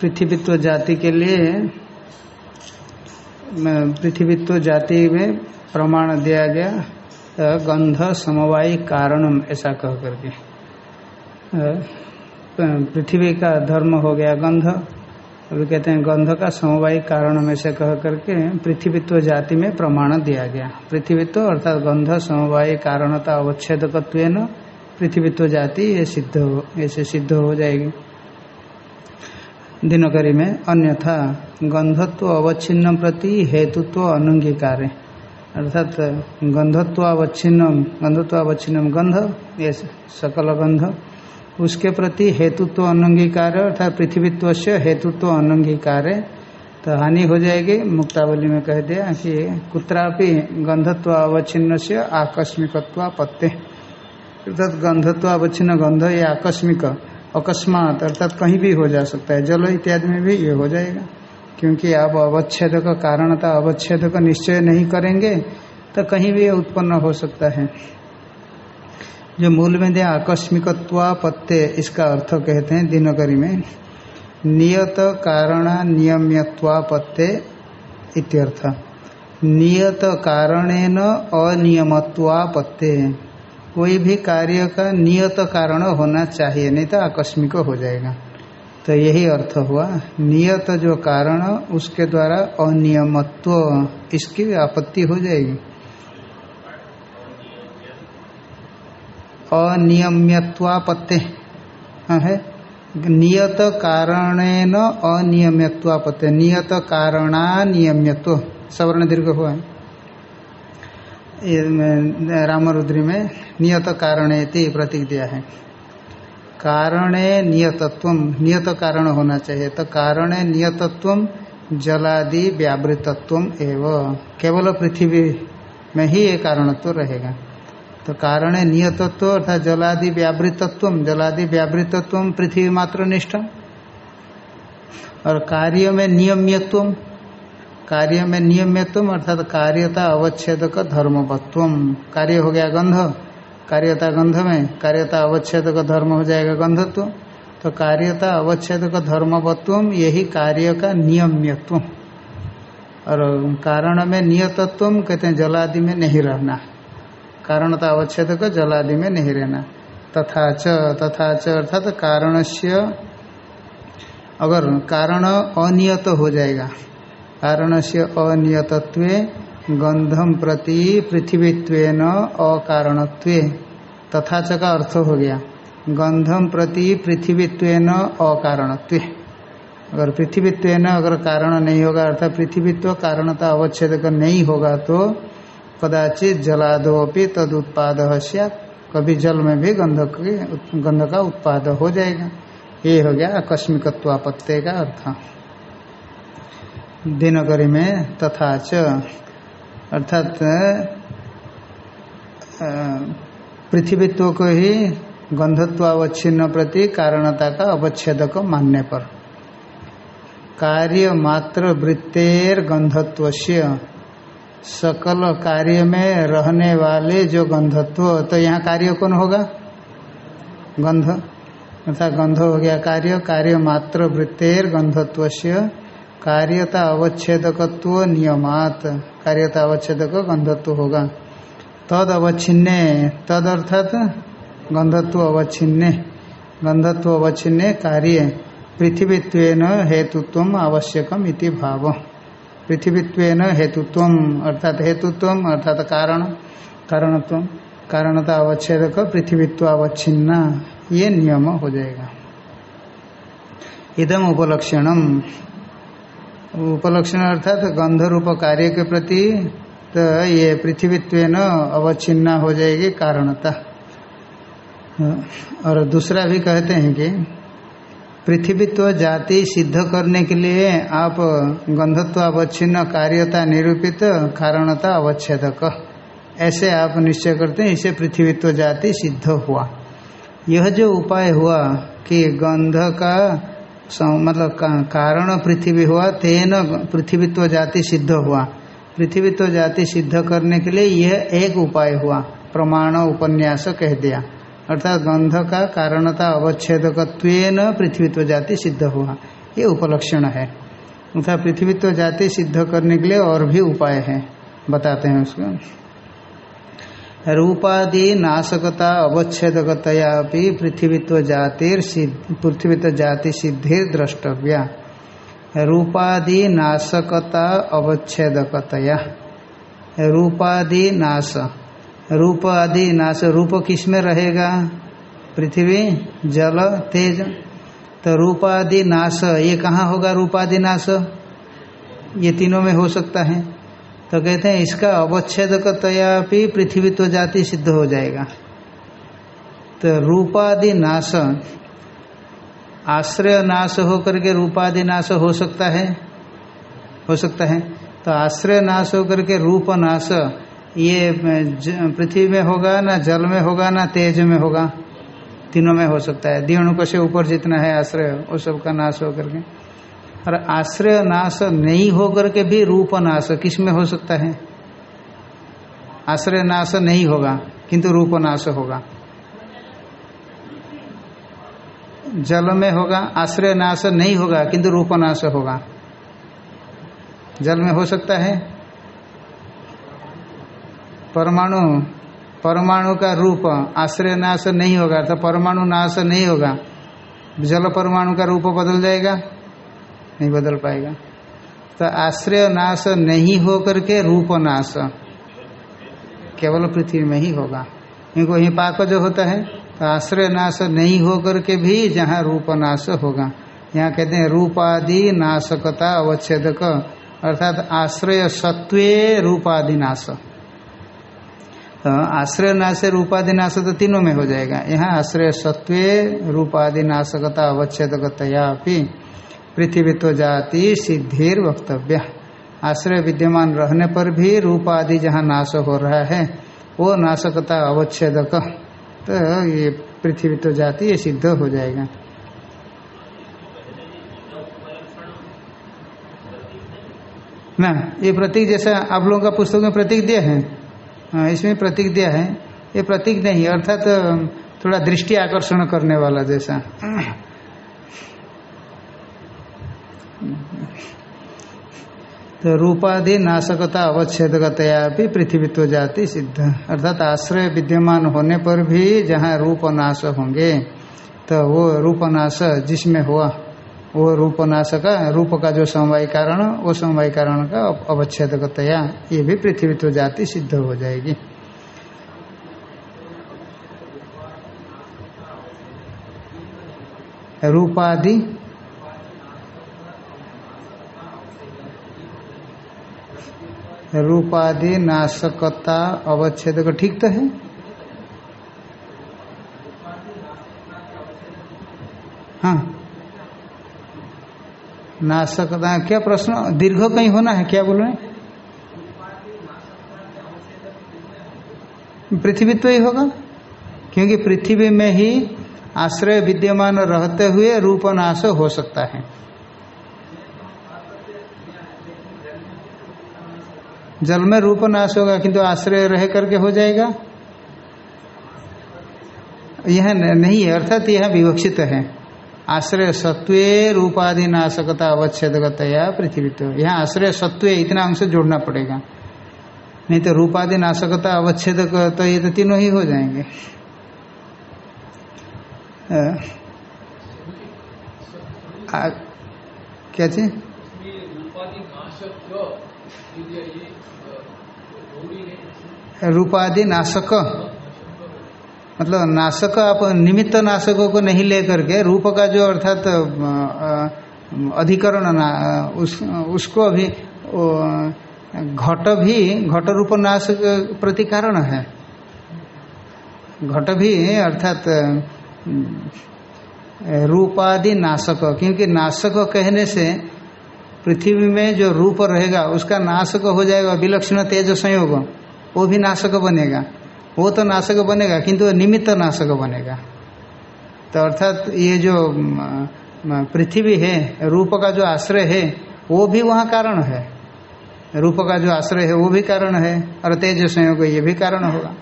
पृथ्वीत्व जाति के लिए पृथ्वीत्व जाति में प्रमाण दिया गया गंध समवायी कारणम, ऐसा कह करके। पृथ्वी का धर्म हो गया गंध। अभी कहते हैं गंध का समवायी कारण में से कह करके पृथ्वीत्व जाति में प्रमाण दिया गया। पृथ्वीत्व अर्थात गंध समवायी कारणता अवच्छेदकत्व पृथ्वीत्व जाति, ये सिद्ध हो, ऐसे सिद्ध हो जाएगी। दिनकरी में अन्यथा गंधत्व अवच्छिन्न प्रति हेतुत्व अनुंगीकार। अर्थात गंधत्व अवच्छिन्न गंधत्व अवच्छिन्न गंध, ये सकल गंध, उसके प्रति हेतुत्व अनुंगीकार, अर्थात पृथ्वीत्व से हेतुत्व अनुंगीकार। तो हानि हो जाएगी, मुक्तावली में कह दिया कि कुत्रापि गंधत्व अवच्छिन्न से आकस्मिकत्व पत्ते अर्थात गंधत्व अवच्छिन्न गंध ये आकस्मिक, अकस्मात, अर्थात कहीं भी हो जा सकता है। जल इत्यादि में भी ये हो जाएगा। क्योंकि आप अवच्छेद का कारणता, अवच्छेद का निश्चय नहीं करेंगे तो कहीं भी उत्पन्न हो सकता है। जो मूल में दिया आकस्मिकत्वापत्य इसका अर्थ कहते हैं दिनकरी में, नियत कारण नियम्यत्वापत्य इत्यर्थ। नियत कारणेन अनियमत्वा अनियमत्वापत्य कोई भी कार्य का नियत कारण होना चाहिए, नहीं तो आकस्मिक हो जाएगा। तो यही अर्थ हुआ। नियत जो कारण, उसके द्वारा अनियमत्व, इसकी आपत्ति हो जाएगी। अनियम्यत्वापत्ति, है नियत कारणेन अनियम्यत्वापत्ति। नियत कारणा नियम्यत्व सवर्ण दीर्घ हुआ है। रामरुद्री में नियत कारण प्रतीक दिया है। कारणे नियतत्व, नियत कारण होना चाहिए। तो कारणे नियतत्व, जलादि व्यावृतत्व एवं। केवल पृथ्वी में ही ये कारणत्व रहेगा। तो कारण नियतत्व अर्थात जलादि व्यावृतत्व जलादि व्यावृतत्व पृथ्वी मात्र निष्ठ। और कार्य में नियम्यत्व कार्य में नियम्यत्व अर्थात कार्यता अवच्छेद का धर्मवत्व कार्य हो गया गंध। कार्यता गंध में कार्यता अवच्छेद का धर्म हो जाएगा गंधत्व। तो कार्यता अवच्छेद का धर्मवत्व यही कार्य का नियम्यत्व और कारण में नियतत्व कहते हैं जलादि में नहीं रहना। कारणता अवच्छेद का जलादि में नहीं रहना। तथा च तथा च, अर्थात कारण से अगर कारण अनियत हो जाएगा कारण से अनियतत्व गंधम प्रति पृथ्वीत्व अकारणत्व। तथा च का अर्थ हो गया। गंधम प्रति पृथ्वीत्व अकारणत्व। अगर पृथ्वीत्व अगर कारण नहीं होगा, अर्थात पृथ्वीत्व कारणता अवच्छेद नहीं होगा तो कदाचित जलादोपि तद उत्पाद कभी जल में भी गंध के गंध का उत्पाद हो जाएगा। ये हो गया आकस्मिकत्वापत्य का अर्थ। दिनकरी में तथा च। अर्थात पृथ्वीत्व को ही गंधत्वावच्छिन्न प्रति कारणता का अवच्छेदक मानने पर। कार्य मात्र वृत्तेर गंधत्व सकल कार्य में रहने वाले जो गंधत्व तो यहाँ कार्य कौन होगा? गंध अर्थात गंध हो गया कार्य। कार्य मात्र वृत्तेर गंधत्व कार्यता अवच्छेदकत्व नियमात कार्यता अवच्छेदक गंधत्व होगा। तद अवच्छिन्ने तद अर्थात गंधत्व अवच्छिन्ने। गंधत्व अवच्छिन्ने कार्य। पृथ्वीत्व हेतुत्व आवश्यकम इति भाव। पृथ्वीत्व हेतुत्व अर्थात हेतुत्व अर्थात कारण कारणत्व कारणता अवच्छेदक, पृथ्वीत्व अवच्छिन्ना, ये नियम हो जाएगा। इदम उपलक्षणम। उपलक्षण अर्थात तो गंध रूप कार्य के प्रति तो ये पृथ्वीत्व अवच्छिन्ना हो जाएगी कारणता। और दूसरा भी कहते हैं कि पृथ्वीत्व जाति सिद्ध करने के लिए आप गंधत्व अवच्छिन्न कार्यता निरूपित कारणता अवच्छेदक। ऐसे आप निश्चय करते हैं, इसे पृथ्वीत्व जाति सिद्ध हुआ। यह जो उपाय हुआ कि गंध का मतलब कारण पृथ्वी हुआ, तेन पृथ्वीत्व जाति सिद्ध हुआ। पृथ्वीत्व जाति सिद्ध करने के लिए यह एक उपाय हुआ, प्रमाण उपन्यास कह दिया। अर्थात गंध का कारणता अवच्छेदकत्व पृथ्वीत्व जाति सिद्ध हुआ। ये उपलक्षण है। अर्थात पृथ्वीत्व जाति सिद्ध करने के लिए और भी उपाय है। बताते हैं उसको। रूपादि नाशकता अवच्छेदकतया पृथ्वीत्व जातिर पृथ्वीत्व जाति सिद्धिर द्रष्टव्या। रूपादि नाशकता अवच्छेदकतया। रूपादि नाश। रूप आदि नाश रूप किसमें रहेगा? पृथ्वी, जल, तेज। तो रूपादि नाश, ये कहाँ होगा रूपादि नाश? ये तीनों में हो सकता है। तो कहते हैं, इसका अवच्छेदकतया भी पृथ्वी तो जाति सिद्ध हो जाएगा। तो रूपादि नाश, आश्रय नाश होकर के रूपादि नाश हो सकता है? हो सकता है। तो आश्रय नाश होकर के रूप नाश, ये पृथ्वी में होगा ना जल में होगा ना तेज में होगा? तीनों में हो सकता है। दिवणुक से ऊपर जितना है आश्रय, वो सब का नाश होकर के। और आश्रय नाश नहीं होकर के भी रूप नाश किसमें हो सकता है? आश्रय नाश नहीं होगा, किंतु रूप नाश होगा। जल में होगा, आश्रय नाश नहीं होगा, किंतु रूप नाश होगा। जल में हो सकता है? परमाणु परमाणु का रूप आश्रय नाश नहीं होगा तो परमाणु नाश नहीं होगा। जल परमाणु का रूप बदल जाएगा। नहीं बदल पाएगा। तो आश्रय नाश नहीं हो करके रूप नाश केवल पृथ्वी में ही होगा। क्योंकि वहीं पाक जो होता है तो आश्रय नाश नहीं हो करके भी जहाँ रूप नाश होगा। यहाँ कहते हैं रूपादि नाशकता अवच्छेदक, अर्थात आश्रय सत्वे रूपादि नाश। तो आश्रय नाश, रूपादि नाश तो तीनों में हो जाएगा। यहाँ आश्रय सत्वे रूपादि नाशकता अवच्छेदकतया भी पृथ्वीत्व जाति सिद्धिर वक्तव्य। आश्रय विद्यमान रहने पर भी रूप आदि जहाँ नाश हो रहा है, वो नाशकता अवच्छेदक। तो ये पृथ्वीत्व जाति, ये सिद्ध हो जाएगा। ना, ये प्रतीक जैसा आप लोगों का पुस्तक में प्रतीक दिया है। हाँ इसमें प्रतीक दिया है। ये प्रतीक नहीं, अर्थात तो थोड़ा दृष्टि आकर्षण करने वाला जैसा। तो रूपादि नाशकता अवच्छेदकतया भी पृथ्वीत्व जाति सिद्ध। अर्थात आश्रय विद्यमान होने पर भी जहाँ रूप नाश होंगे तो वो रूप नाश जिसमें हुआ, वो रूप नाश का, रूप का जो समवाय कारण, वो समवाय कारण का अवच्छेदकतया ये भी पृथ्वीत्व जाति सिद्ध हो जाएगी। रूपादि रूपादि नाशकता अवच्छेद का ठीक तो है? हाँ। नाशकता क्या प्रश्न? दीर्घ कहीं होना है क्या बोल रहे पृथ्वी तो ही होगा? क्योंकि पृथ्वी में ही आश्रय विद्यमान रहते हुए रूप नाश हो सकता है। जल में रूप नाश होगा किंतु आश्रय रह करके हो जाएगा? यह नहीं है अर्थात यह विवक्षित है। आश्रय सत्वे रूपादि नाशकता अवच्छेदकतया पृथ्वी तो यहाँ आश्रय सत्वे इतना अंश जोड़ना पड़ेगा। नहीं तो रूपादि नाशकता अवच्छेदक तो ये तो तीनों ही हो जाएँगे। आ, क्या चीज़? रूपादि नाशक। मतलब नाशक आप निमित्त नाशकों को नहीं लेकर के रूप का जो अर्थात अधिकरण ना, उस, उसको अभी घट भी, घट रूप नाश प्रति कारण है। घट भी अर्थात, रूपादि नाशक, क्योंकि नाशक कहने से पृथ्वी में जो रूप रहेगा, उसका नाशक हो जाएगा विलक्षण तेज संयोग। वो भी नाशक बनेगा। वो तो नाशक बनेगा, किंतु निमित्त नाशक बनेगा। तो अर्थात ये जो पृथ्वी है, रूप का जो आश्रय है, वो भी वहाँ कारण है। रूप का जो आश्रय है, वो भी कारण है, और तेज संयोग ये भी कारण होगा।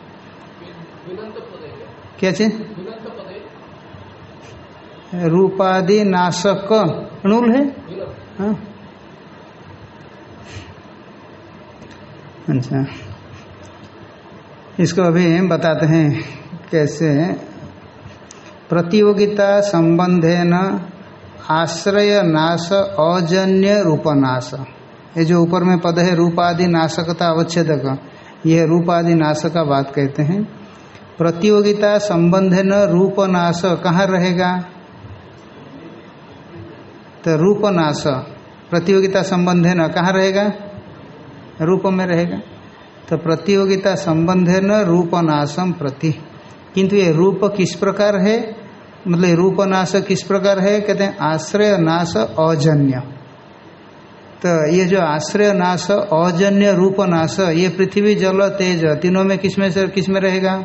क्या चीज़? रूपादि नाशक। णुल है? हाँ। अच्छा। इसको अभी बताते हैं कैसे। प्रतियोगिता संबंधे न आश्रय नाश अजन्य रूपनाश। ये जो ऊपर में पद है, रूपादि नाशकता अवच्छेद यह रूपादि नाश का बात कहते हैं। प्रतियोगिता संबंध न रूपनाश कहाँ रहेगा? तो रूपनाश, प्रतियोगिता संबंध न कहाँ रहेगा? रूप में रहेगा। तो प्रतियोगिता संबंध है न रूपनाशम प्रति। किंतु ये रूप किस प्रकार है? मतलब रूपनाश किस प्रकार है? कहते हैं आश्रय नाश अजन्य। तो ये जो आश्रय नाश अजन्य रूप नाश, ये पृथ्वी, जल, तेज, तीनों में किसमें से, किसमें रहेगा?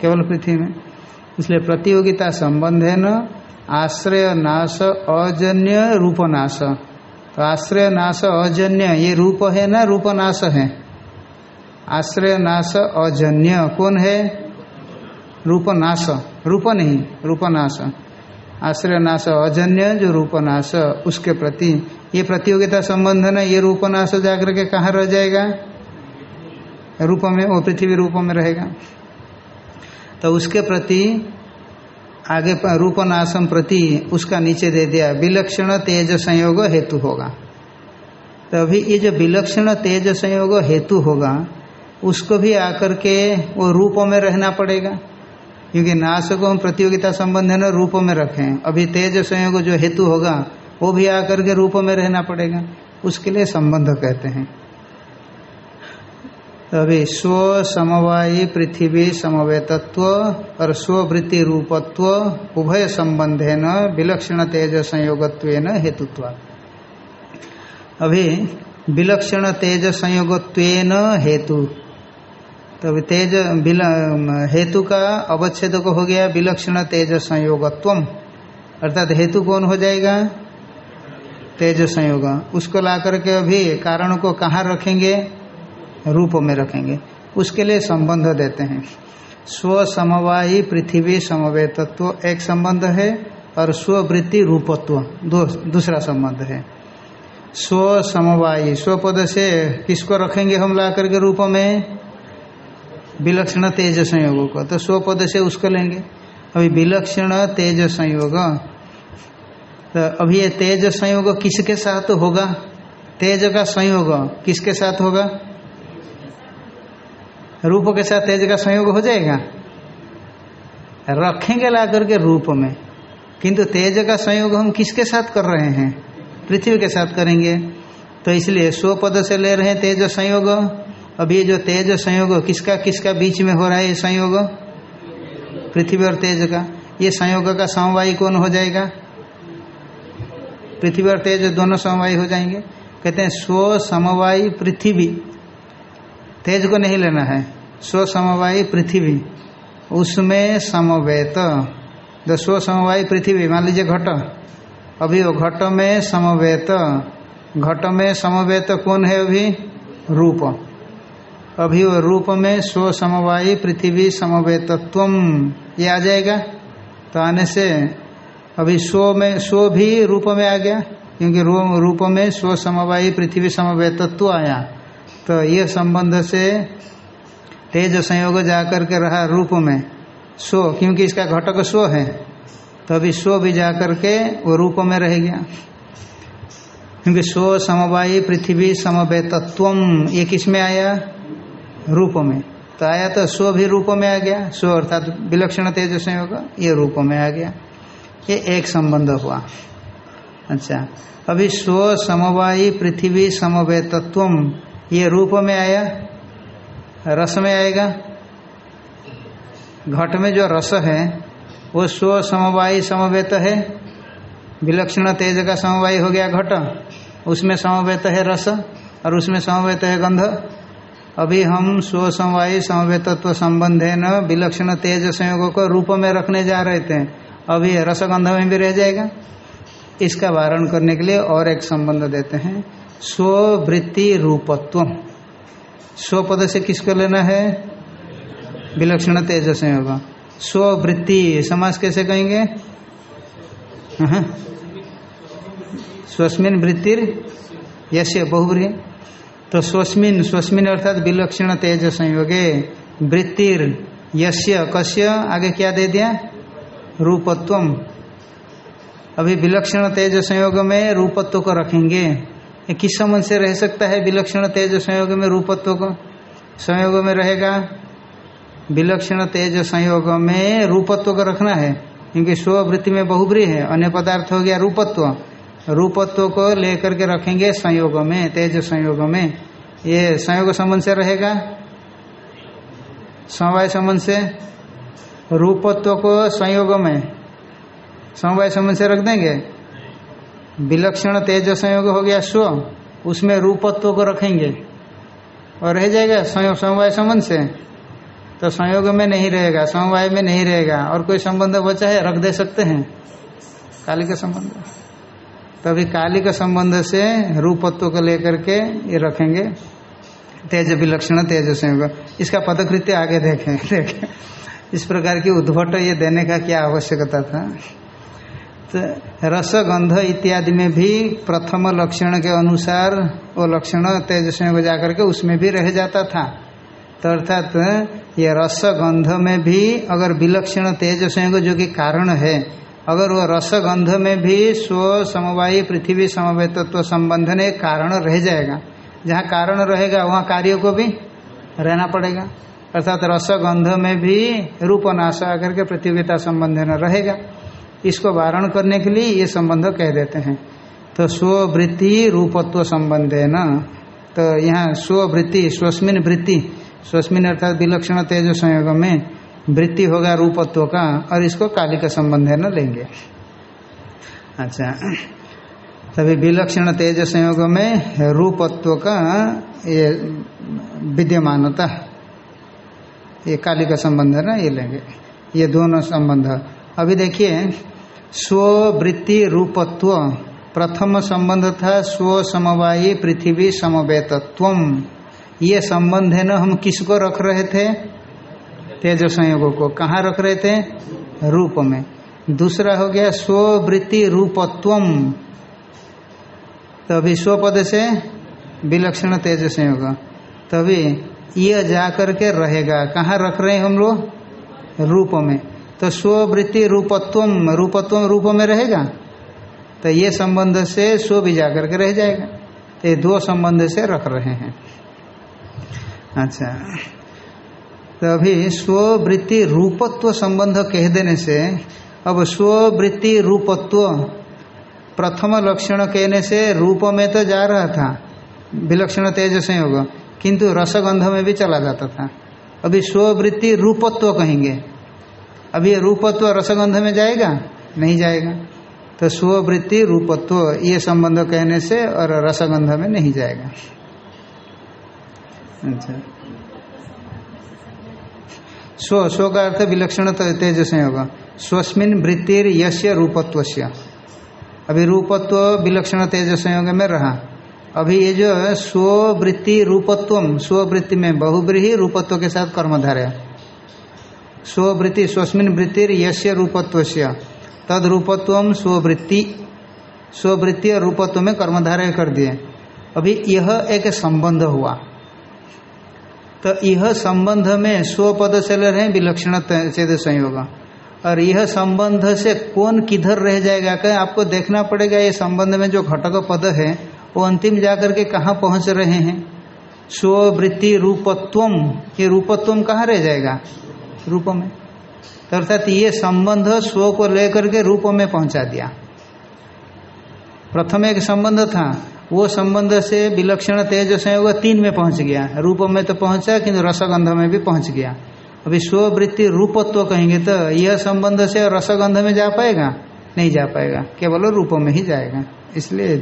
केवल पृथ्वी में। इसलिए प्रतियोगिता संबंध है न, आश्रय नाश अजन्य रूपनाश तो आश्रय नाश अजन्य ये रूप है ना? रूपनाश है। आश्रय नाश अजन्य कौन है? रूपनाश। रूप नहीं, रूपनाश। आश्रय नाश अजन्य जो रूपनाश, उसके प्रति, ये प्रतियोगिता संबंध है ये रूपनाश जाकर के कहाँ रह जाएगा? रूप में, वो पृथ्वी रूप में रहेगा। तो उसके प्रति आगे रूपनाशम प्रति उसका नीचे दे दिया, विलक्षण तेज संयोग हेतु होगा। तो अभी ये जो विलक्षण तेज संयोग हेतु होगा, उसको भी आकर के वो रूप में रहना पड़ेगा। क्योंकि नाश को हम प्रतियोगिता संबंध ना, रूप में रखें। अभी तेज संयोग जो हेतु होगा, वो भी आकर के रूप में रहना पड़ेगा। उसके लिए संबंध कहते हैं। तो अभी स्व समवायी पृथ्वी समवेतत्व और स्ववृत्ति रूपत्व उभय संबंधे न विलक्षण तेज संयोगत्व हेतुत्व। अभी विलक्षण तेज संयोगत्व हेतु। तो तेज हेतु का अवच्छेद हो गया विलक्षण तेज संयोगत्व अर्थात हेतु कौन हो जाएगा? तेज संयोग। उसको ला करके अभी कारण को कहाँ रखेंगे? रूप में रखेंगे। उसके लिए संबंध देते हैं। स्व समवायी पृथ्वी समवे तत्व एक संबंध है और स्ववृत्ति रूपत्व दूसरा संबंध है। स्व समवायी स्व पद से किसको रखेंगे हम ला करके रूप में? विलक्षण तेज संयोग को। तो स्व पद से उसको लेंगे। अभी विलक्षण तेज संयोग। तो अभी ये तेज संयोग किसके साथ होगा? तेज का संयोग किसके साथ होगा? रूप के साथ तेज का संयोग हो जाएगा? रखेंगे ला करके रूप में। किंतु तेज का संयोग हम किसके साथ कर रहे हैं? पृथ्वी के साथ करेंगे। तो इसलिए स्व पद से ले रहे हैं तेज संयोग, अब ये जो तेज संयोग किसका किसका बीच में हो रहा है ये संयोग? पृथ्वी और तेज का। ये संयोग का समवायी कौन हो जाएगा? पृथ्वी और तेज दोनों समवायी हो जाएँगे। कहते हैं स्व समवायी पृथ्वी। तेज को नहीं लेना है। स्व समवायी पृथ्वी। उसमें समवेत। जो स्व समवायी पृथ्वी, मान लीजिए घट। अभी वो घट में समवेत। घट में समवेत कौन है अभी? रूप। अभी वो रूप में स्व समवायी पृथ्वी समवेतत्व ये आ जाएगा। तो आने से अभी स्व में, स्व भी रूप में आ गया, क्योंकि रूप में स्व समवायी पृथ्वी समवेतत्व आया। तो ये संबंध से तेज संयोग जाकर के रहा रूप में। स्व, क्योंकि इसका घटक स्व है तो अभी स्व भी जाकर के वो रूप में रह गया। क्योंकि स्व समवायी पृथ्वी समवेतत्व ये किसमें आया? रूप में। तो आया तो स्व भी रूप में आ गया। स्व अर्थात विलक्षण तेज संयोग, ये रूप में आ गया। ये एक संबंध हुआ। अच्छा अभी स्व समवायी पृथ्वी समवेतत्व ये रूप में आया, रस में आएगा। घट में जो रस है, वो स्व समवायी समवेत है। विलक्षण तेज का समवायी हो गया घट। उसमें समवेत है रस और उसमें समवेत है गंध। अभी हम स्व समवायी समवेतत्व संबंध है न विलक्षण तेज संयोग को रूप में रखने जा रहे थे। अभी रसगंध में भी रह जाएगा। इसका वारण करने के लिए और एक संबंध देते हैं। स्ववृत्ति रूपत्व स्वपद से किसको लेना है? विलक्षण तेज संयोग स्ववृत्ति समाज कैसे कहेंगे। स्वस्मिन वृत्तिर यश बहुब्री तो स्वस्मिन स्वस्मिन अर्थात विलक्षण तेज संयोगे वृत्तिर यश्य कश्य आगे क्या दे दिया? रूपत्वम। अभी विलक्षण तेज संयोग में रूपत्व को रखेंगे। किस समझ से रह सकता है विलक्षण तेज संयोग में रूपत्व को? संयोग में रहेगा। विलक्षण तेज संयोग में रूपत्व को रखना है, क्योंकि स्ववृत्ति में बहुब्री है, अन्य पदार्थ हो गया रूपत्व। रूपत्व को लेकर के रखेंगे संयोग में, तेज संयोग में। ये संयोग संबंध से रहेगा? समवाय संबंध से? रूपत्व को संयोग में। समवाय संबंध से रख देंगे? विलक्षण तेज संयोग हो गया स्व, उसमें रूपत्व को रखेंगे। और रह जाएगा संयोग समवाय संबंध से। तो संयोग में नहीं रहेगा, समवाय में नहीं रहेगा। और कोई संबंध बचा है, रख दे सकते हैं। काली का संबंध। तभी काली का संबंध से रूपत्व को लेकर के ये रखेंगे। तेज विलक्षण, तेज संयोग। इसका पदकृत्य आगे देखें देखें। इस प्रकार की उद्भट ये देने का क्या आवश्यकता था? तो रस गंध इत्यादि में भी प्रथम लक्षण के अनुसार वो लक्षण तेज संयोग जाकर के उसमें भी रह जाता था। तो अर्थात ये रस गंध में भी अगर विलक्षण तेज संयोग जो कि कारण है, अगर वो रस गंध में भी स्व समवायी पृथ्वी समवाय तत्व संबंध ने कारण रह जाएगा। जहाँ कारण रहेगा, वहाँ कार्य को भी रहना पड़ेगा। अर्थात रस गंध में भी रूप नाश आकर के पृथ्वीता संबंध न रहेगा। इसको वारण करने के लिए ये संबंध कह देते हैं। तो स्ववृत्ति रूपत्व संबंध है न। तो यहाँ स्ववृत्ति, स्वस्मिन वृत्ति, स्वस्मिन अर्थात विलक्षण तेज संयोग में वृत्ति होगा रूपत्व का, और इसको काली का संबंध है न लेंगे। अच्छा तभी विलक्षण तेज संयोग में रूपत्व का ये विद्यमानता, ये काली का संबंध है ना, ये लेंगे। ये दोनों संबंध। अभी देखिए स्ववृत्ति रूपत्व प्रथम संबंध था स्व समवायी पृथ्वी समवेतत्व ये संबंध है ना, हम किसको रख रहे थे? तेज संयोगों को। कहाँ रख रहे थे? रूप में। दूसरा हो गया स्ववृत्ति रूपत्वम तभी स्वपद से विलक्षण तेज संयोग तभी यह जाकर के रहेगा। कहाँ रख रहे हैं हम लोग? रूप में। तो स्ववृत्ति रूपत्वम रूपत्वम रूप में रहेगा। तो ये संबंध से स्व भी जाकर के रह जाएगा। तो ये दो संबंध से रख रहे हैं। अच्छा। तो अभी स्ववृत्ति रूपत्व संबंध कह देने से, अब स्ववृत्ति रूपत्व प्रथम लक्षण कहने से रूप में तो जा रहा था, विलक्षण तेज संयोग, किंतु रसगंध में भी चला जाता था। अभी स्ववृत्ति रूपत्व कहेंगे। अभी रूपत्व रसगंध में जाएगा? नहीं जाएगा। तो स्ववृत्ति रूपत्व, ये संबंध कहने से और रसगंध में नहीं जाएगा। अच्छा। स्व स्व का अर्थ विलक्षण तेज संयोग स्वस्मिन वृत्तिर यश्य रूपत्व अभी रूपत्व विलक्षण तेज संयोग में रहा। अभी ये जो स्ववृत्ति रूपत्व स्ववृत्ति में बहुब्रीही रूपत्व के साथ कर्मधारय। स्ववृत्ति, स्वस्मिन वृत्तिर यश्य रूपत्व तद रूपत्व स्ववृत्ति स्ववृत्ति और रूपत्व में कर्मधारय कर दिए। अभी यह एक संबंध हुआ। तो यह संबंध में स्वपद से ले रहे, विलक्षण चेद संयोग। और यह संबंध से कौन किधर रह जाएगा? कहीं, आपको देखना पड़ेगा ये संबंध में जो घटक पद है, वो अंतिम जाकर के कहाँ पहुँच रहे हैं? स्ववृत्ति रूपत्वम, ये रूपत्वम कहाँ रह जाएगा? रूप में। तो अर्थात ये संबंध स्व को लेकर के रूप में पहुँचा दिया। प्रथम एक संबंध था, वो संबंध से विलक्षण तेज संयोग तीन में पहुँच गया। रूप में तो पहुँचा, किंतु रसगंध में भी पहुँच गया। अभी स्ववृत्ति रूपत्व कहेंगे तो यह संबंध से रसगंध में जा पाएगा? नहीं जा पाएगा। केवल रूप में ही जाएगा। इसलिए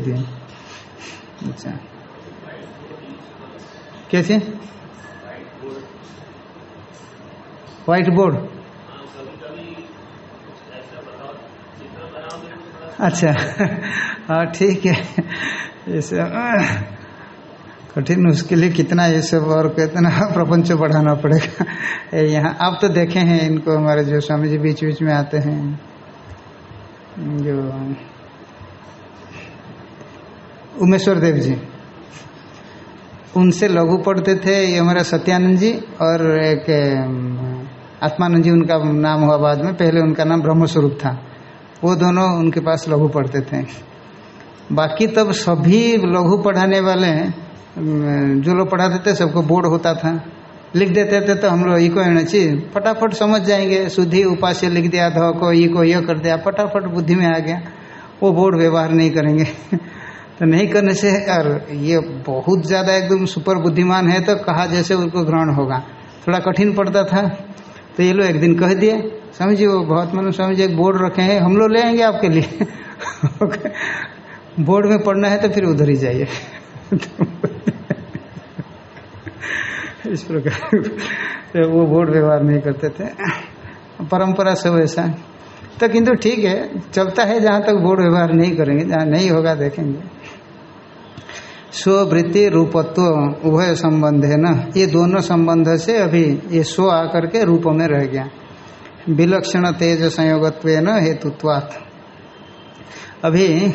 अच्छा। कैसे? व्हाइट बोर्ड अच्छा। हाँ ठीक है। ये सब कठिन उसके लिए कितना ये सब और कितना प्रपंच बढ़ाना पड़ेगा। यहाँ आप तो देखे हैं इनको हमारे जो स्वामी जी बीच बीच में आते हैं। जो, उमेश्वर देव जी। उनसे लघु पढ़ते थे ये हमारा सत्यानंद जी और एक आत्मानंद जी उनका नाम हुआ बाद में, पहले उनका नाम ब्रह्मस्वरूप था। वो दोनों उनके पास लघु पढ़ते थे। बाकी तब सभी लघु पढ़ाने वाले, जो लोग पढ़ाते थे सबको बोर्ड होता था। लिख देते थे तो हम लोग ई को चाहिए फटाफट समझ जाएँगे। शुद्धि, उपास्य लिख दिया, ध, को ई को यह कर दिया, फटाफट बुद्धि में आ गया। वो बोर्ड व्यवहार नहीं करेंगे। तो नहीं करने से, और ये बहुत ज़्यादा एकदम सुपर बुद्धिमान है तो कहा जैसे उनको ग्रहण होगा। थोड़ा कठिन पड़ता था। तो ये लोग एक दिन कह दिए, समझिए, वो बहुत मन स्वामी जी एक बोर्ड रखे हैं, हम लोग ले आएँगे आपके लिए। बोर्ड में पढ़ना है तो फिर उधर ही जाइए। इस प्रकार तो वो बोर्ड व्यवहार नहीं करते थे। परंपरा सब ऐसा तो किंतु ठीक है, चलता है जहाँ तक बोर्ड व्यवहार नहीं करेंगे, जहाँ नहीं होगा देखेंगे। स्ववृत्ति रूपत्व, उभय संबंध है ना? ये दोनों संबंध से अभी ये स्व आकर के रूप में रह गया। विलक्षण तेज संयोगत्व न हेतुत्वात्। अभी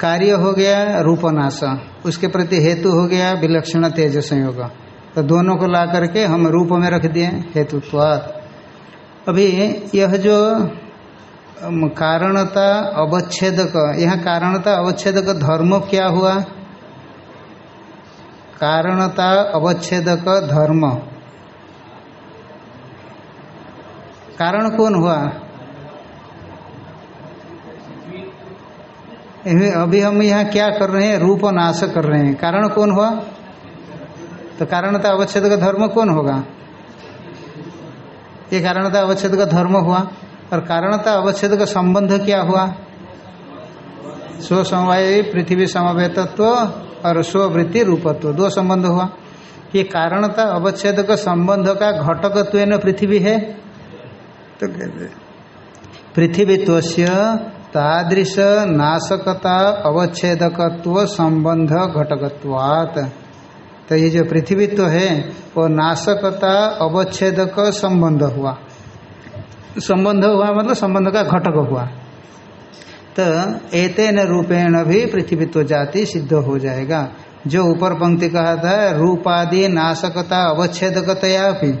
कार्य हो गया रूपनाश। उसके प्रति हेतु हो गया विलक्षण तेज संयोग। तो दोनों को ला करके हम रूप में रख दिए, हेतुत्वात्। अभी यह जो कारणता अवच्छेदक, यहाँ कारणता अवच्छेदक धर्म क्या हुआ? कारणता अवच्छेदक धर्म। कारण कौन हुआ? अभी हम यहाँ क्या कर रहे हैं? रूप नाश कर रहे हैं। कारण कौन हुआ? तो कारणता अवच्छेद का धर्म कौन होगा? ये कारणता अवच्छेद का धर्म हुआ। और कारणता अवच्छेद का संबंध क्या हुआ? स्व समवाय पृथ्वी समवेतत्व और स्ववृत्ति रूपत्व दो संबंध हुआ ये कारणता अवच्छेद का संबंध का घटकत्व न पृथ्वी है तो पृथ्वीत्व तादृश नाशकता अवच्छेदकत्व संबंध घटकत्वात् तो ये जो पृथ्वीत्व है वो नाशकता अवच्छेदक संबंध हुआ संबंध हुआ मतलब संबंध का घटक हुआ तो एतेन रूपेण भी पृथ्वीत्व जाति सिद्ध हो जाएगा। जो ऊपर पंक्ति कहा था, रूपादि नाशकता अवच्छेदकतया भी।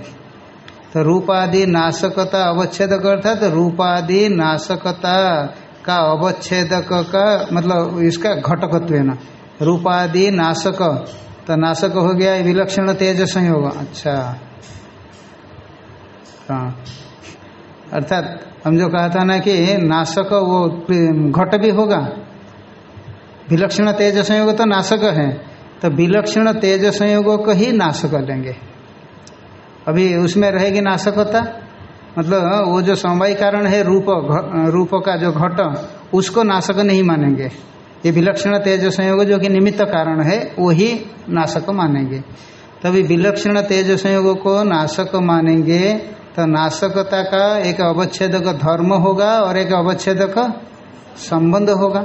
तो रूपादि नाशकता अवच्छेदक अर्थात तो रूपादि नाशकता का अवच्छेदक का मतलब इसका घटकत्व ना रूपादि नाशक तो नाशक हो गया विलक्षण तेज संयोग। अच्छा। हाँ। अर्थात हम जो कहा था ना कि नाशक वो घट भी होगा। विलक्षण तेज संयोग तो नाशक है तो विलक्षण तेज संयोग को ही नाशक लेंगे। अभी उसमें रहेगी नाशकता मतलब वो जो समवाय कारण है रूप रूप का जो घट, उसको नाशक नहीं मानेंगे। ये विलक्षण तेज संयोग जो कि निमित्त कारण है, वही नाशक मानेंगे। तभी विलक्षण तेज संयोग को नाशक मानेंगे तो नाशकता का एक अवच्छेदक धर्म होगा और एक अवच्छेदक संबंध होगा।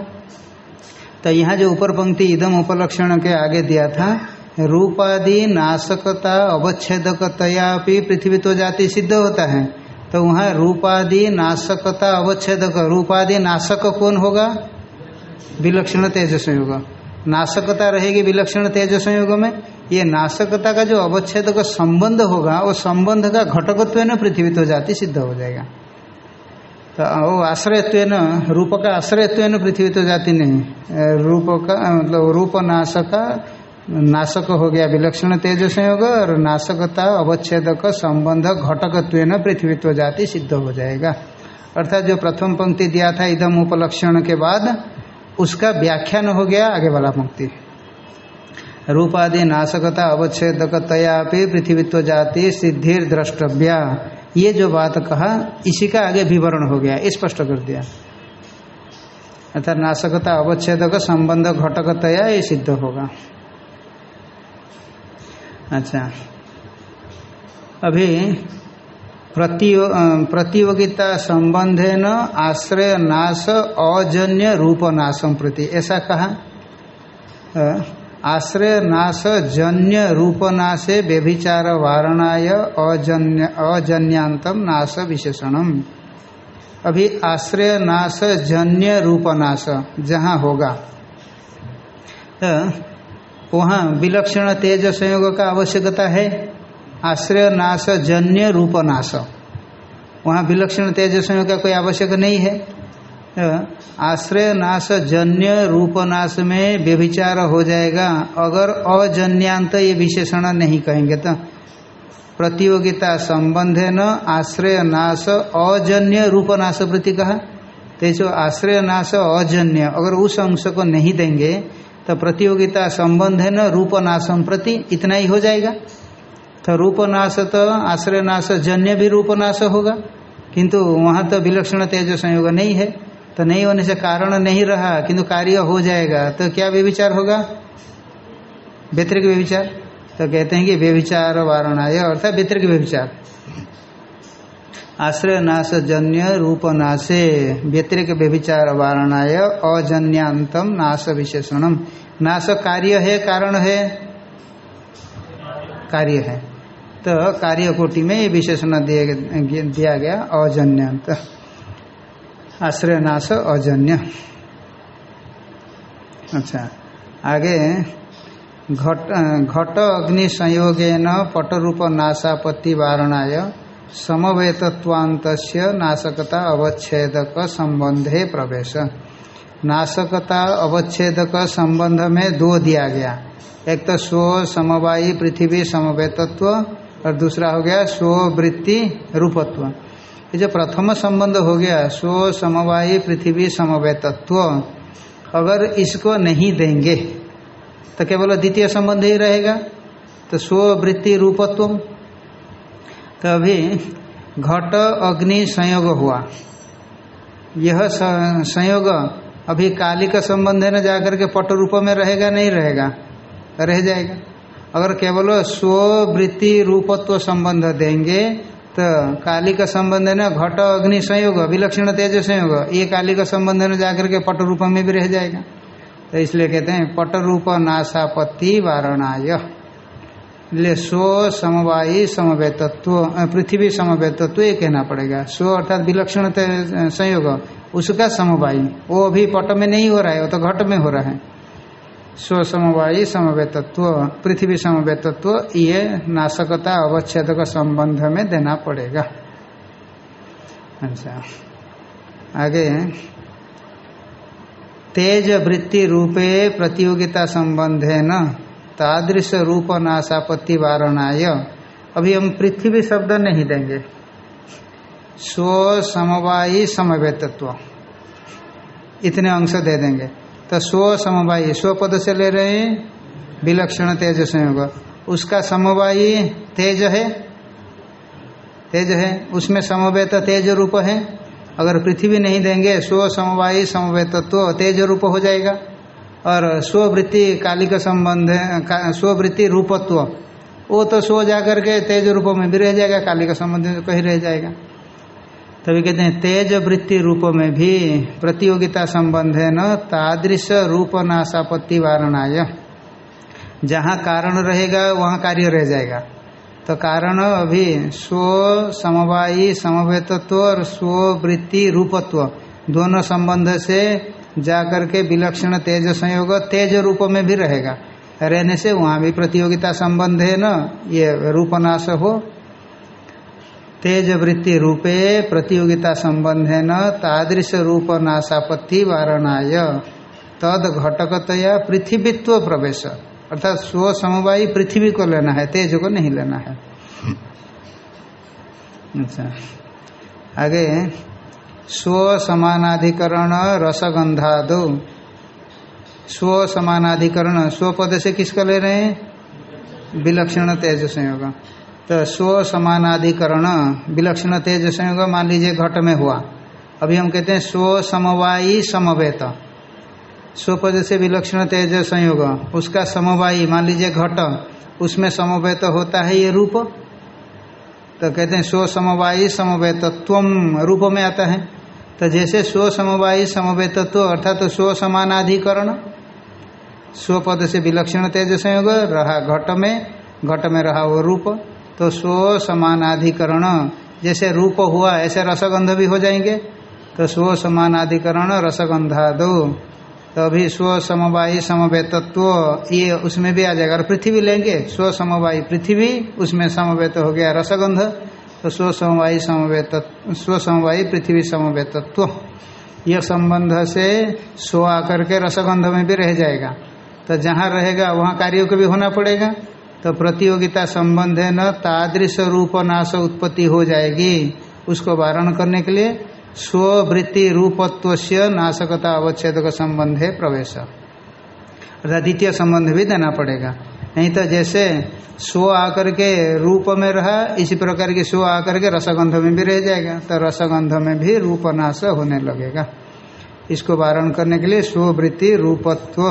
तो यहाँ जो ऊपर पंक्ति इदम उपलक्षण के आगे दिया था, रूपादि नाशकता अवच्छेदकतया पृथ्वी तो जाति सिद्ध होता है। तो वहाँ रूपादि नाशकता अवच्छेदक, रूपादि नाशक कौन होगा? विलक्षण तेजस्वी संयोग नाशकता रहेगी विलक्षण तेज संयोग में ये नाशकता का जो अवच्छेद का संबंध होगा वो संबंध का घटकत्व न पृथ्वी तो जाति सिद्ध हो जाएगा तो वो आश्रयत्व न रूप का आश्रयत्व न पृथ्वी तो जाति नहीं रूप का मतलब रूप नाशक नाशक हो गया विलक्षण तेज संयोग और नाशकता अवच्छेद का संबंध घटकत्व न पृथ्वीत्व जाति सिद्ध हो जाएगा अर्थात जो प्रथम पंक्ति दिया था इदम उपलक्षण के बाद उसका व्याख्यान हो गया, आगे वाला मुक्ति रूपादि नाशकता अवच्छेदकतया पृथ्वीत्व जाति सिद्धिर द्रष्टव्या ये जो बात कहा, इसी का आगे विवरण हो गया, स्पष्ट कर दिया। अर्थात नाशकता अवच्छेदक संबंध घटकतया ये सिद्ध होगा। अच्छा। अभी प्रतियो प्रतियोगिता संबंधे न आश्रय नाश, अजन्य रूप नाशम प्रति। ऐसा कहा? आश्रय नाश, जन्य रूप नाशे व्यभिचार वारणाय, अजन्य अजन्यांतम नाश विशेषणम। अभी आश्रय नाश, जन्य रूप नाश, जहाँ होगा। तो वहाँ विलक्षण तेज संयोग का आवश्यकता है? आश्रय नाश जन्य रूप नाश वहाँ विलक्षण तेज संयोग का कोई आवश्यक नहीं है। आश्रय नाश जन्य रूप नाश में व्यभिचार हो जाएगा, अगर अजन्यांत ये विशेषण नहीं कहेंगे तो। प्रतियोगिता संबंधे न आश्रय नाश अजन्य रूप नाश प्रति कहा। तो जो आश्रय नाश अजन्य, अगर उस अंश को नहीं देंगे तो प्रतियोगिता संबंध है न रूप नाशम प्रति इतना ही हो जाएगा। तो रूपनाश तो आश्रय नाश जन्य भी रूपनाश होगा। किंतु वहाँ तो विलक्षण तेज संयोग नहीं है। तो नहीं होने से कारण नहीं रहा, किंतु कार्य हो जाएगा तो क्या व्यविचार होगा? व्यतिरिक व्यविचार। तो कहते हैं कि व्यविचार वारणाय, अर्थात व्यतिरिक व्यविचार। आश्रय नाश जन्य रूप नाशे व्यतिरिक व्यभिचार वारणाय, अजन्यांतम नाश विशेषणम। नाश कार्य है, कारण है? कार्य है। तो कार्य कोटि में ये विशेषण दिया गया अजन्यांत आश्रय नाश, अजन्य। अच्छा आगे, घट घट अग्नि संयोगेन पटरूप नाशापत्ति वारणाय समवेतत्वांत नाशकता अवच्छेदक संबंधे प्रवेश। नाशकता अवच्छेदक संबंध में दो दिया गया। एक तो स्व, समवायी, पृथ्वी, समवेतत्व और दूसरा हो गया स्ववृत्ति रूपत्व। ये जो प्रथम संबंध हो गया स्व समवायी पृथ्वी समवेतत्व। अगर इसको नहीं देंगे तो केवल द्वितीय संबंध ही रहेगा। तो स्ववृत्ति रूपत्व। तो अभी घट अग्नि संयोग हुआ। यह संयोग अभी काली का संबंध है ना, जाकर के पट रूप में रहेगा, नहीं रहेगा? रह जाएगा। अगर केवल स्ववृत्ति रूपत्व संबंध देंगे तो काली का संबंध है ना, घट, अग्नि, संयोग, विलक्षण, तेज संयोग, ये काली का संबंध ना, जाकर के पट रूप में भी रह जाएगा। तो इसलिए कहते हैं, पट रूप नाशापत्ति वारणाय। स्व, समवायी, समवेतत्व पृथ्वी समवेतत्व, ये कहना पड़ेगा। स्व अर्थात विलक्षण संयोग, उसका समवायी। वो अभी पट में नहीं हो रहा है, वो तो घट में हो रहा है। स्व समवायी समवेतत्व, पृथ्वी समवेतत्व, ये नाशकता अवच्छेद का संबंध में देना पड़ेगा। अच्छा। आगे। तेज वृत्ति रूपे प्रतियोगिता संबंधे न तादृश रूप नाशापत्ति वारणाय। अभी हम पृथ्वी शब्द नहीं देंगे। स्व समवायी समवेतत्व। इतने अंश दे देंगे। तो स्व समवायी, स्व पद से ले रहे हैं, विलक्षण तेज संयोग। उसका समवायी तेज है तेज है, उसमें समवेत तेज रूप है। अगर पृथ्वी नहीं देंगे, स्व समवायी समवेतत्व तेज रूप हो जाएगा। और स्ववृत्ति काली का संबंध है स्ववृत्ति रूपत्व, वो तो स्व जाकर के तेज रूप में भी रह जाएगा काली का संबंध कहीं रह जाएगा। तभी कहते हैं तेज वृत्ति रूप में भी प्रतियोगिता संबंध है न, तादृश रूप नाशापत्ति वारणाय। जहाँ कारण रहेगा, वहाँ कार्य रह जाएगा। तो कारण अभी स्व समवायी समवेतत्व और स्ववृत्ति रूपत्व, दोनों संबंध से जाकर के विलक्षण तेज संयोग तेज रूप में भी रहेगा। रहने से वहाँ भी प्रतियोगिता संबंध है न, ये रूपनाश हो तेज वृत्ति रूपे प्रतियोगिता संबंध है न तादृश रूप नाशापत्ति वारणाय तद घटकतया पृथ्वीत्व प्रवेश। अर्थात स्व समवायी पृथ्वी को लेना है, तेज को नहीं लेना है। अच्छा। आगे, स्व समानाधिकरण रसगंधादो। स्व समानाधिकरण, स्व पद से किसका ले रहे हैं? विलक्षण तेज संयोग तो स्व समानाधिकरण, विलक्षण तेज संयोग मान लीजिए घट में हुआ। अभी हम कहते हैं स्व समवायी समवेत। स्वपद से विलक्षण तेज संयोग, उसका समवायी मान लीजिए घट, उसमें समवेत होता है ये रूप। तो कहते हैं स्व समवायी समवेतत्व रूप में आता है। तो जैसे स्व समवायी समवेतत्व, अर्थात तो स्व समानाधिकरण स्वपद से विलक्षण तेज संयोग, रहा घट में घट में रहा वो रूप। तो स्व समानाधिकरण, जैसे रूप हुआ, ऐसे रसगंध भी हो जाएँगे। तो स्व समानाधिकरण रसगंधा दो तो अभी स्व समवायी समवेतत्व, ये उसमें भी आ जाएगा। और पृथ्वी लेंगे, स्व समवायी पृथ्वी, उसमें समवेत हो गया रसगंध। तो स्व समवायी समवेत स्व समवायी पृथ्वी समवेतत्व। यह संबंध से स्व आकर के रसगंध में भी रह जाएगा। तो जहाँ रहेगा, वहाँ कार्यों को भी होना पड़ेगा। तो प्रतियोगिता संबंध है न, तादृश रूप नाश उत्पत्ति हो जाएगी। उसको वारण करने के लिए स्ववृत्ति रूपत्व से नाशकता अवच्छेद का संबंध है प्रवेश। अर्थात द्वितीय संबंध भी देना पड़ेगा। नहीं तो जैसे स्व आकर के रूप में रहा, इसी प्रकार के स्व आकर के रसगंध में भी रह जाएगा तो रसगंध में भी रूप नाश होने लगेगा। इसको वारण करने के लिए स्ववृत्ति रूपत्व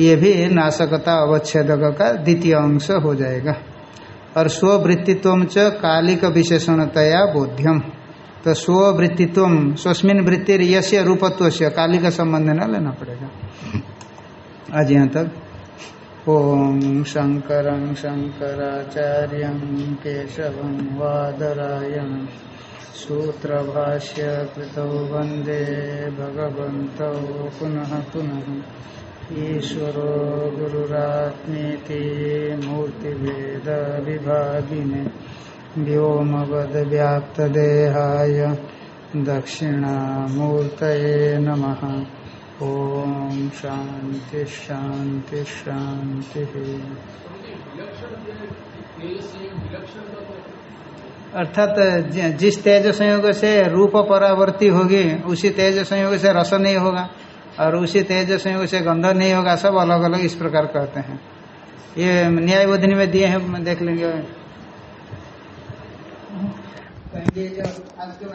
ये भी नाशकता अवच्छेदक का द्वितीय अंश हो जाएगा। और स्ववृत्तित्व च कालिक विशेषणतया बोध्यम। तो स्ववृत्तित्व, स्वस्मिन वृत्ति यश्य रूपत्व से काली का संबंध न लेना पड़ेगा। आज यहाँ तक। ओम शंकर शंकराचार्य केशव वादरायण सूत्र भाष्य कृत वंदे भगवत पुनः पुनः। ईश्वरो गुरुरात्मीति मूर्तिभेद विभागिने व्योमवद्व्याप्तदेहाय दक्षिणामूर्तये नमः। ॐ शान्ति शान्ति शान्ति। अर्थात जिस तेज संयोग से रूप परावर्ती होगी, उसी तेज संयोग से रस नहीं होगा। और उसी तेज में उसे गंध नहीं होगा, सब अलग अलग इस प्रकार कहते हैं। ये न्याय बोधनी में दिए हैं देख लेंगे। आज तो